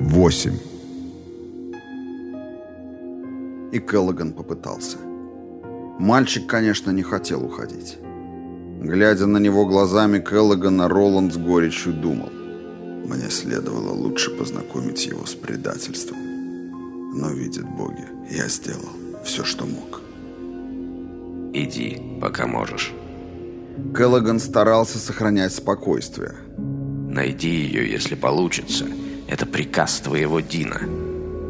Восемь. И Келлоган попытался. Мальчик, конечно, не хотел уходить. Глядя на него глазами Келлогана, Роланд с горечью думал. Мне следовало лучше познакомить его с предательством. Но, видят боги, я сделал все, что мог. Иди, пока можешь. Келлоган старался сохранять спокойствие. Найди ее, если получится. Это приказ твоего Дина.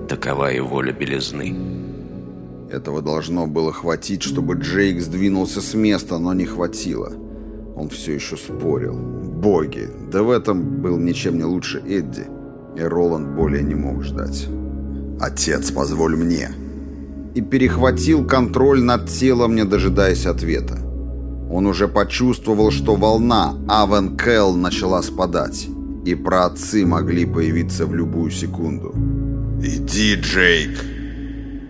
Такова и воля белизны. Этого должно было хватить, чтобы Джейк сдвинулся с места, но не хватило. Он все еще спорил. Боги! Да в этом был ничем не лучше Эдди. И Роланд более не мог ждать. «Отец, позволь мне!» И перехватил контроль над телом, не дожидаясь ответа. Он уже почувствовал, что волна Авен Кэл начала спадать, и праотцы могли появиться в любую секунду. «Иди, Джейк!»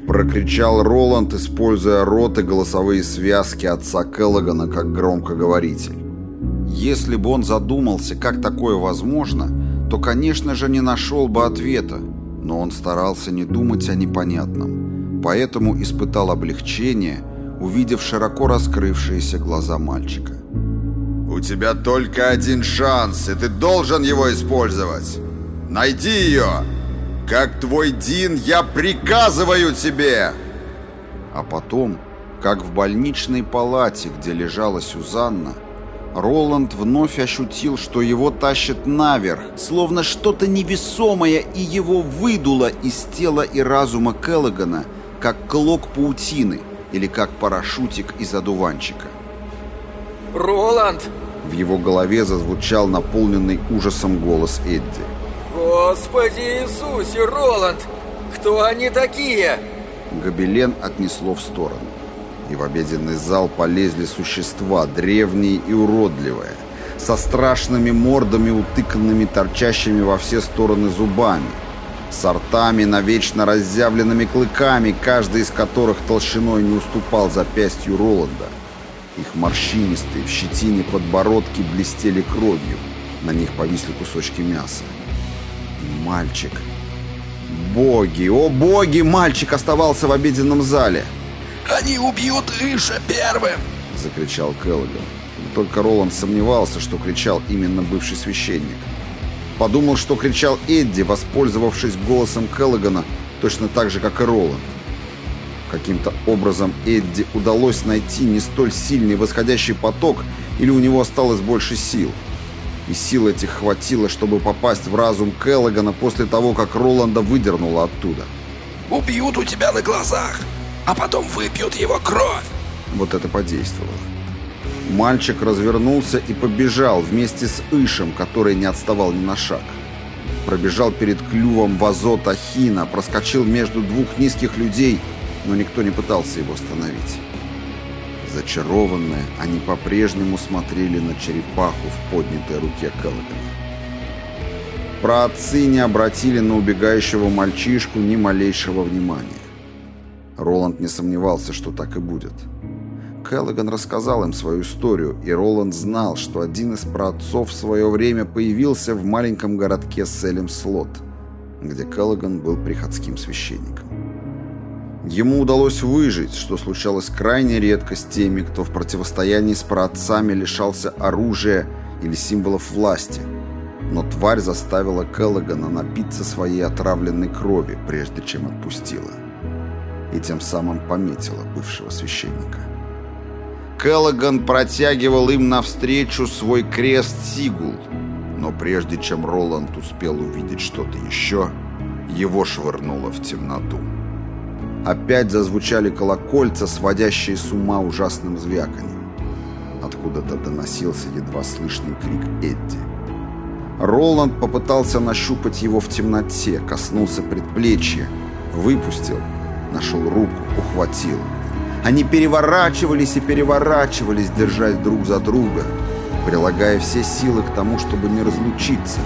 Прокричал Роланд, используя рот и голосовые связки отца Келлогана как громкоговоритель. Если бы он задумался, как такое возможно, то, конечно же, не нашел бы ответа, но он старался не думать о непонятном, поэтому испытал облегчение – увидев широко раскрывшиеся глаза мальчика. «У тебя только один шанс, и ты должен его использовать! Найди ее! Как твой Дин, я приказываю тебе!» А потом, как в больничной палате, где лежала Сюзанна, Роланд вновь ощутил, что его тащат наверх, словно что-то невесомое и его выдуло из тела и разума Келлогана, как клок паутины – или как парашютик из одуванчика. «Роланд!» В его голове зазвучал наполненный ужасом голос Эдди. «Господи Иисусе, Роланд! Кто они такие?» Гобелен отнесло в сторону. И в обеденный зал полезли существа, древние и уродливые, со страшными мордами, утыканными торчащими во все стороны зубами, с ртами, навечно разъявленными клыками, каждый из которых толщиной не уступал запястью Роланда. Их морщинистые, в щетине подбородки блестели кровью, на них повисли кусочки мяса. И мальчик... Боги, о боги, мальчик оставался в обеденном зале. «Они убьют Иша первым!» — закричал Келлоган. Только Роланд сомневался, что кричал именно бывший священник. Подумал, что кричал Эдди, воспользовавшись голосом Келлогана, точно так же, как и Роланд. Каким-то образом Эдди удалось найти не столь сильный восходящий поток, или у него осталось больше сил. И сил этих хватило, чтобы попасть в разум Келлогана после того, как Роланда выдернуло оттуда. «Убьют у тебя на глазах, а потом выпьют его кровь!» Вот это подействовало. Мальчик развернулся и побежал вместе с Ишем, который не отставал ни на шаг. Пробежал перед клювом вазо Тахина, проскочил между двух низких людей, но никто не пытался его остановить. Зачарованные, они по-прежнему смотрели на черепаху в поднятой руке Келлогана. Праотцы не обратили на убегающего мальчишку ни малейшего внимания. Роланд не сомневался, что так и будет. Келлоган рассказал им свою историю, и Роланд знал, что один из праотцов в свое время появился в маленьком городке Селем-Слот, где Келлоган был приходским священником. Ему удалось выжить, что случалось крайне редко с теми, кто в противостоянии с праотцами лишался оружия или символов власти. Но тварь заставила Келлогана напиться своей отравленной крови, прежде чем отпустила. И тем самым пометила бывшего священника. Келлоган протягивал им навстречу свой крест-сигул, но прежде чем Роланд успел увидеть что-то еще, его швырнуло в темноту. Опять зазвучали колокольца, сводящие с ума ужасным звяканием. Откуда-то доносился едва слышный крик Эдди. Роланд попытался нащупать его в темноте, коснулся предплечья, выпустил, нашел руку, ухватил — они переворачивались и переворачивались, держась друг за друга, прилагая все силы к тому, чтобы не разлучиться,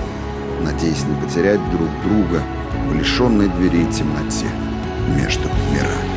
надеясь не потерять друг друга в лишенной дверей темноте между мирами.